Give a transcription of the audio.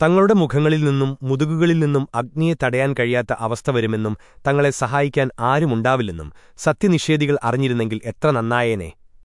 തങ്ങളുടെ മുഖങ്ങളിൽ നിന്നും മുതുകുകളിൽ നിന്നും അഗ്നിയെ തടയാൻ കഴിയാത്ത അവസ്ഥ വരുമെന്നും തങ്ങളെ സഹായിക്കാൻ ആരുമുണ്ടാവില്ലെന്നും സത്യനിഷേധികൾ അറിഞ്ഞിരുന്നെങ്കിൽ എത്ര നന്നായേനെ.